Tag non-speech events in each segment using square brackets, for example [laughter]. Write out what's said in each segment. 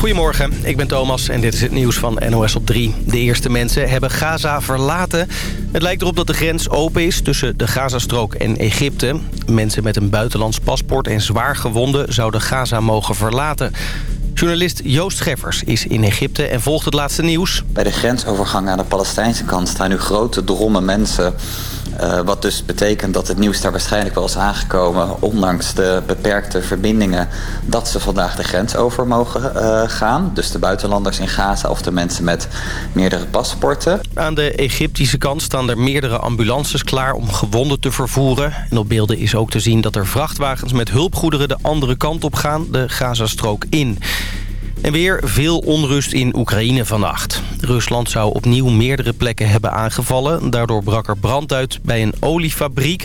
Goedemorgen, ik ben Thomas en dit is het nieuws van NOS op 3. De eerste mensen hebben Gaza verlaten. Het lijkt erop dat de grens open is tussen de Gazastrook en Egypte. Mensen met een buitenlands paspoort en zwaar gewonden zouden Gaza mogen verlaten. Journalist Joost Scheffers is in Egypte en volgt het laatste nieuws. Bij de grensovergang aan de Palestijnse kant staan nu grote drommen mensen uh, wat dus betekent dat het nieuws daar waarschijnlijk wel is aangekomen... ondanks de beperkte verbindingen... dat ze vandaag de grens over mogen uh, gaan. Dus de buitenlanders in Gaza of de mensen met meerdere paspoorten. Aan de Egyptische kant staan er meerdere ambulances klaar om gewonden te vervoeren. En op beelden is ook te zien dat er vrachtwagens met hulpgoederen de andere kant op gaan, de Gazastrook in. En weer veel onrust in Oekraïne vannacht. Rusland zou opnieuw meerdere plekken hebben aangevallen. Daardoor brak er brand uit bij een oliefabriek.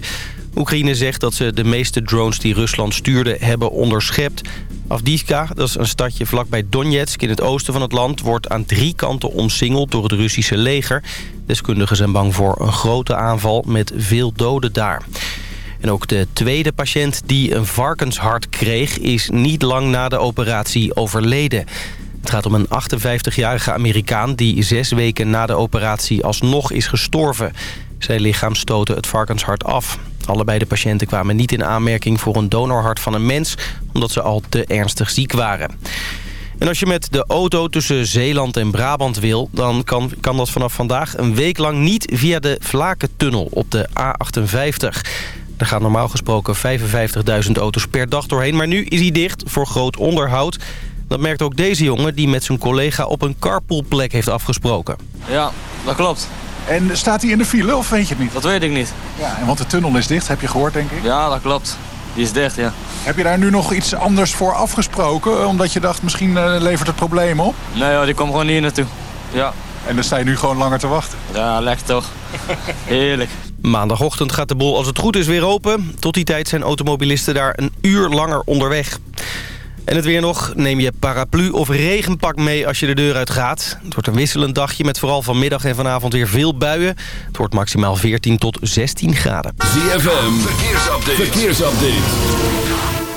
Oekraïne zegt dat ze de meeste drones die Rusland stuurde hebben onderschept. Avdivka, dat is een stadje vlakbij Donetsk in het oosten van het land... wordt aan drie kanten omsingeld door het Russische leger. Deskundigen zijn bang voor een grote aanval met veel doden daar. En ook de tweede patiënt die een varkenshart kreeg... is niet lang na de operatie overleden. Het gaat om een 58-jarige Amerikaan... die zes weken na de operatie alsnog is gestorven. Zijn lichaam stootte het varkenshart af. Allebei de patiënten kwamen niet in aanmerking voor een donorhart van een mens... omdat ze al te ernstig ziek waren. En als je met de auto tussen Zeeland en Brabant wil... dan kan, kan dat vanaf vandaag een week lang niet via de Vlakentunnel op de A58. Er gaan normaal gesproken 55.000 auto's per dag doorheen. Maar nu is hij dicht voor groot onderhoud. Dat merkt ook deze jongen die met zijn collega op een carpoolplek heeft afgesproken. Ja, dat klopt. En staat hij in de file of weet je het niet? Dat weet ik niet. Ja, en want de tunnel is dicht, heb je gehoord denk ik? Ja, dat klopt. Die is dicht, ja. Heb je daar nu nog iets anders voor afgesproken? Omdat je dacht, misschien uh, levert het problemen op? Nee joh, die komt gewoon hier naartoe. Ja. En dan sta je nu gewoon langer te wachten? Ja, lekker toch. [laughs] Heerlijk. Maandagochtend gaat de bol als het goed is weer open. Tot die tijd zijn automobilisten daar een uur langer onderweg. En het weer nog. Neem je paraplu of regenpak mee als je de deur uit gaat. Het wordt een wisselend dagje met vooral vanmiddag en vanavond weer veel buien. Het wordt maximaal 14 tot 16 graden. ZFM, verkeersupdate. verkeersupdate.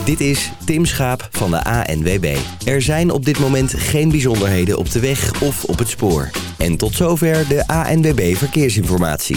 Dit is Tim Schaap van de ANWB. Er zijn op dit moment geen bijzonderheden op de weg of op het spoor. En tot zover de ANWB Verkeersinformatie.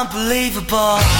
unbelievable.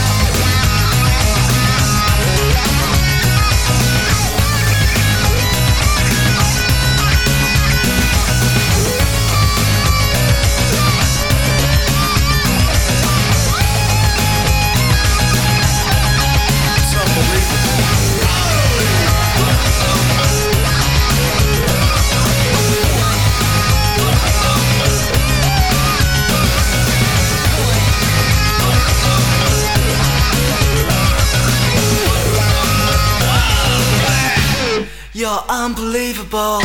Unbelievable.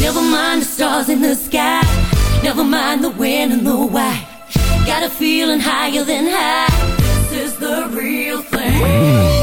Never mind the stars in the sky. Never mind the when and the why. Got a feeling higher than high. This is the real thing.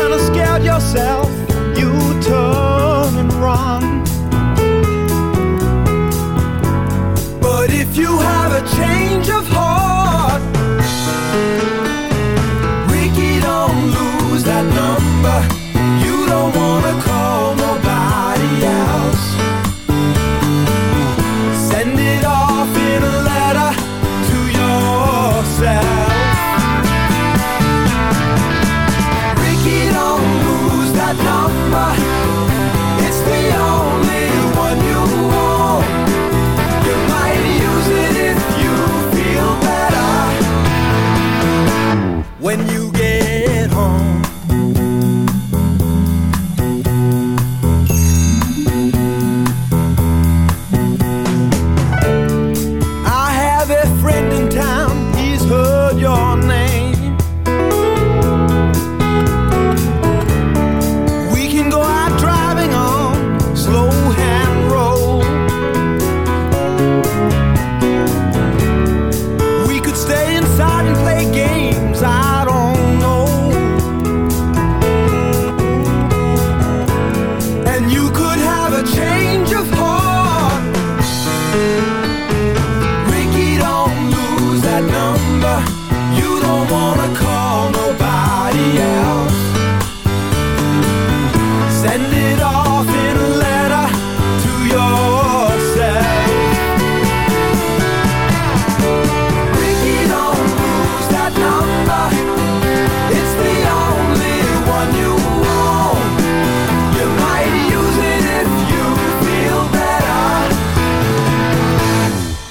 kind of scared yourself, you turn and run. But if you have a change,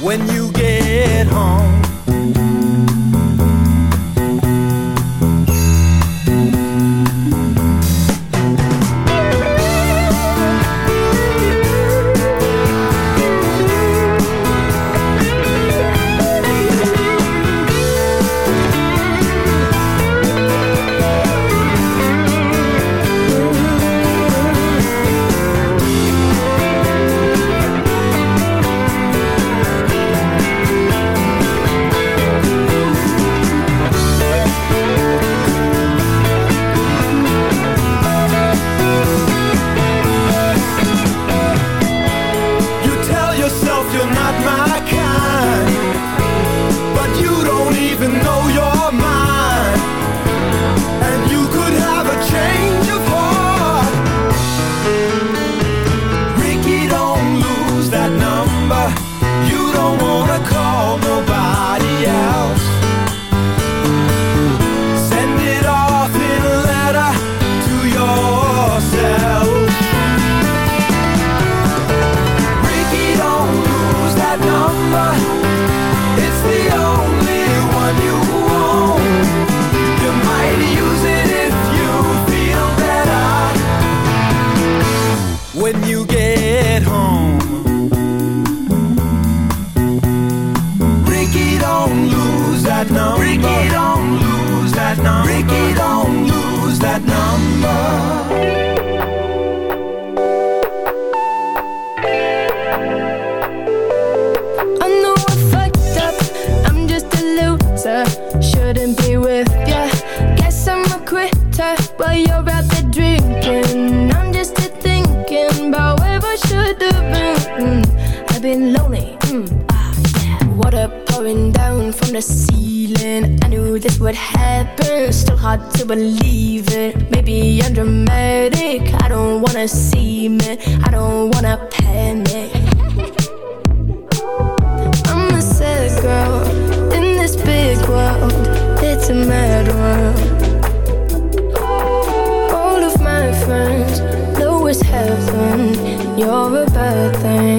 when you get home. about the drinking. I'm just here thinking about where I should have been. I've been lonely, mm, ah. Water pouring down from the ceiling. I knew this would happen, still hard to believe it. Maybe I'm dramatic, I don't wanna see it. I don't wanna panic. [laughs] I'm a sad girl in this big world. It's a mad world. was heaven. You're a bad thing.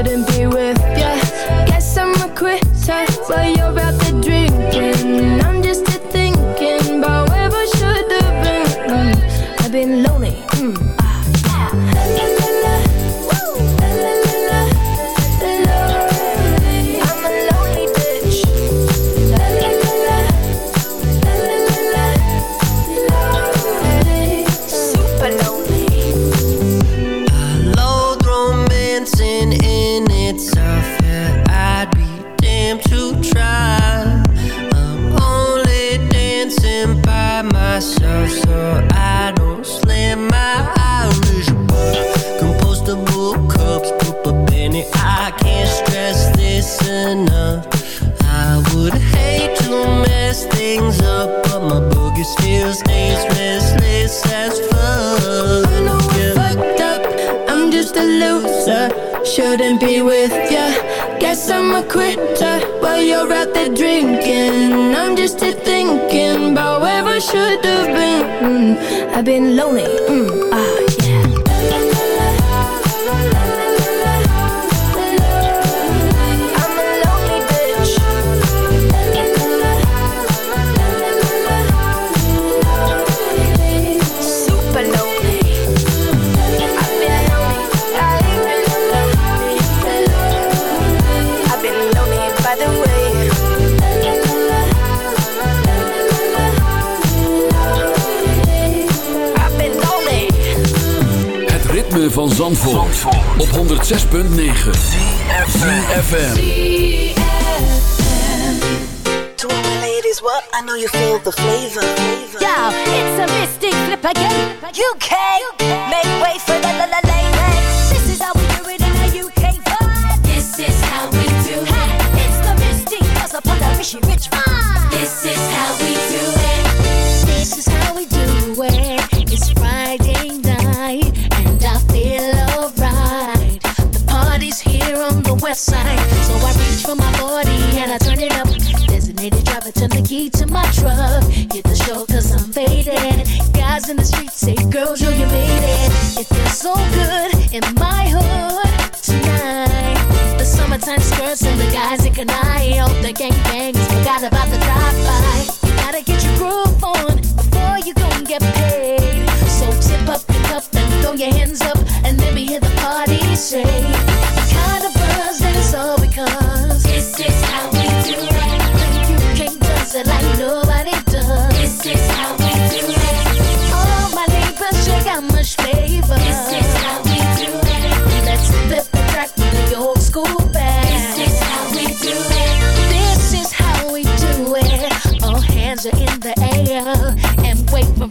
Shouldn't be with ya. Guess I'm a quitter. While you're Zandvoort, op 106.9 FM. To all my ladies, what? I know you feel the flavor. Yo, it's a mystic flip again. UK, make way for the la la ladies. This is how we do it in a UK vibe. This is how we do it. It's the mystic cause upon the Rishi Rich vibe. This is how we so good in my hood tonight. The summertime skirts and the guys in Kanai. Oh, the gangbangers forgot about the drive-by. You gotta get your groove on before you gon' get paid. So tip up your cup and throw your hands up and let me hear the party say.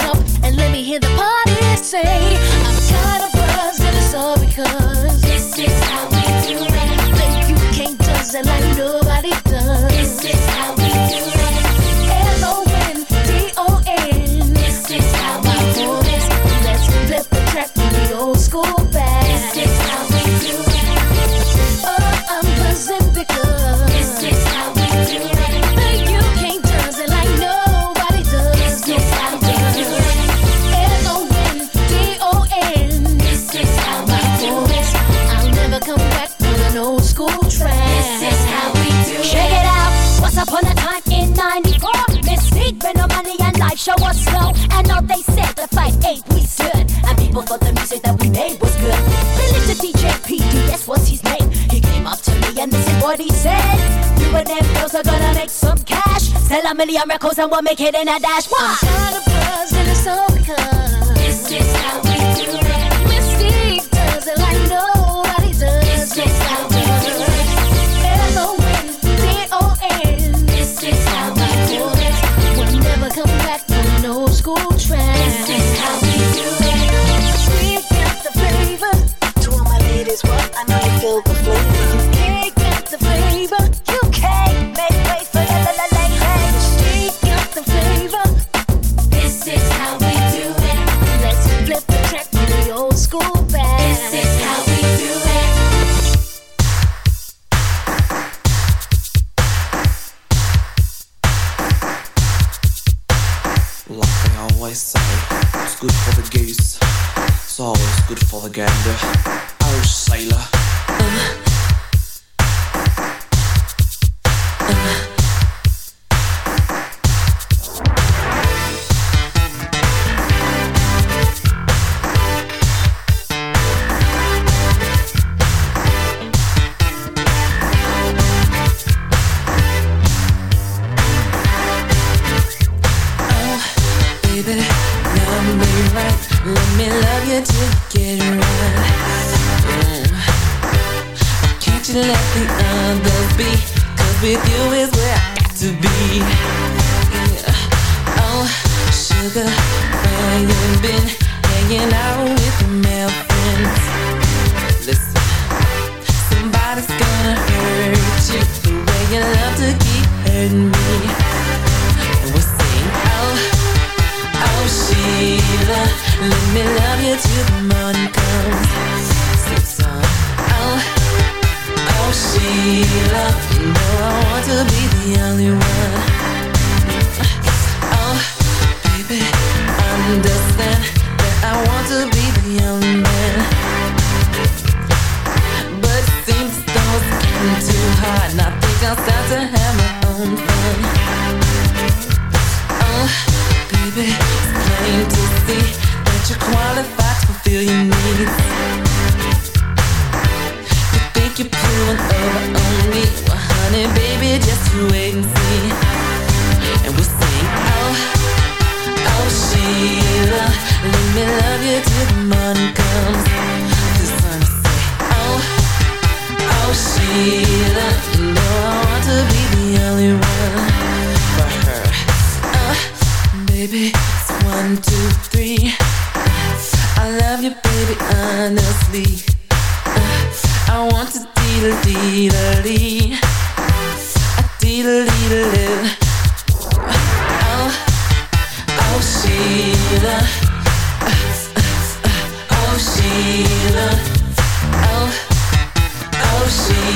Hands up, and let me hear the party say, I'm kind of buzzed, and it's all because This is how we do it. that you can't does it like nobody a million records and we'll make it in a dash. What? Buzz and it's all because. sugar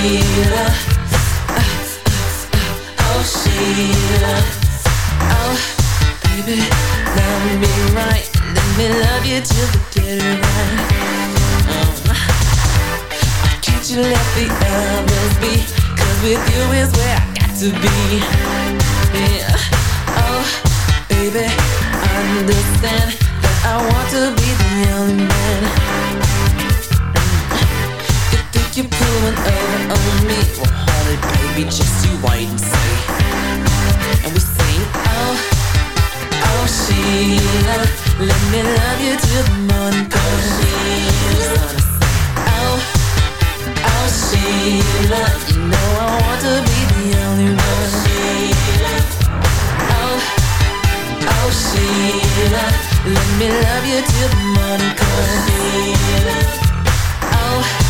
Oh Sheila Oh baby Love me right. Let me love you till the. Uh-huh. Can't you let the others with you is where I got to be. Oh baby Understand That I want to be the only man you're pulling over on me. Well, honey, baby, just you wait and see. And we sing, oh, oh, Sheila, let me love you till the morning comes. Oh, Sheila, oh, oh, Sheila, you know I want to be the only one. Sheila, oh, oh, Sheila, let me love you till the morning comes. Sheila, oh.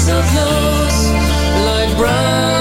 so close, like brothers?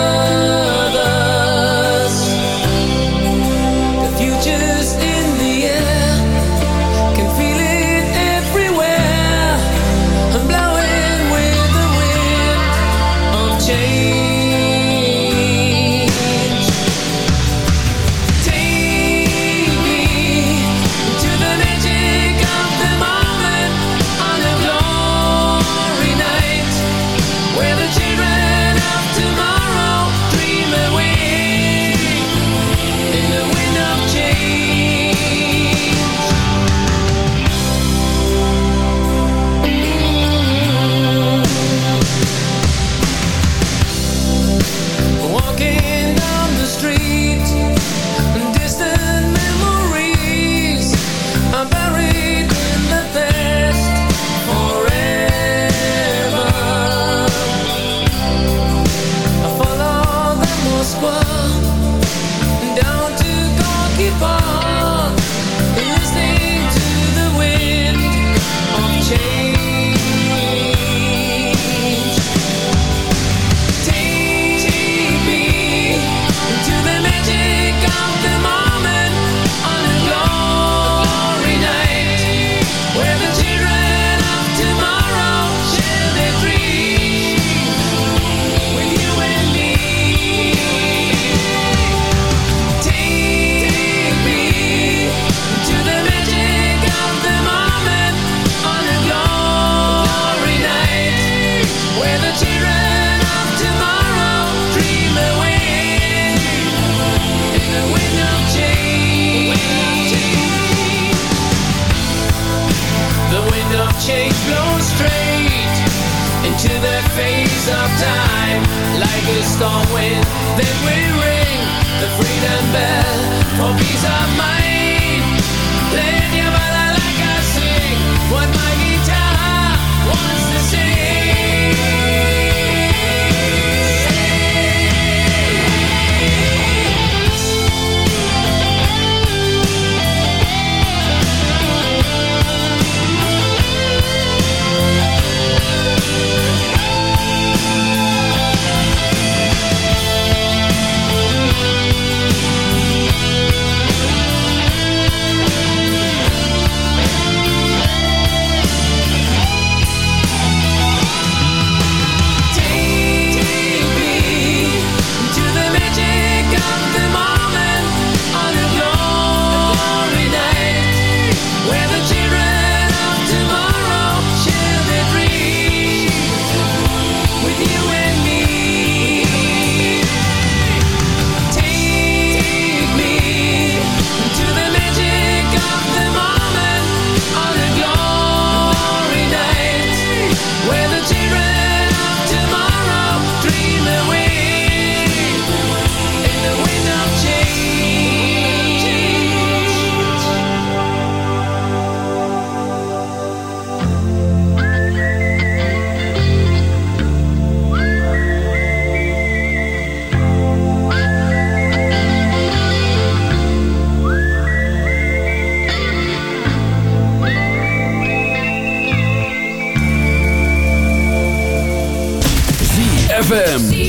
ZFM.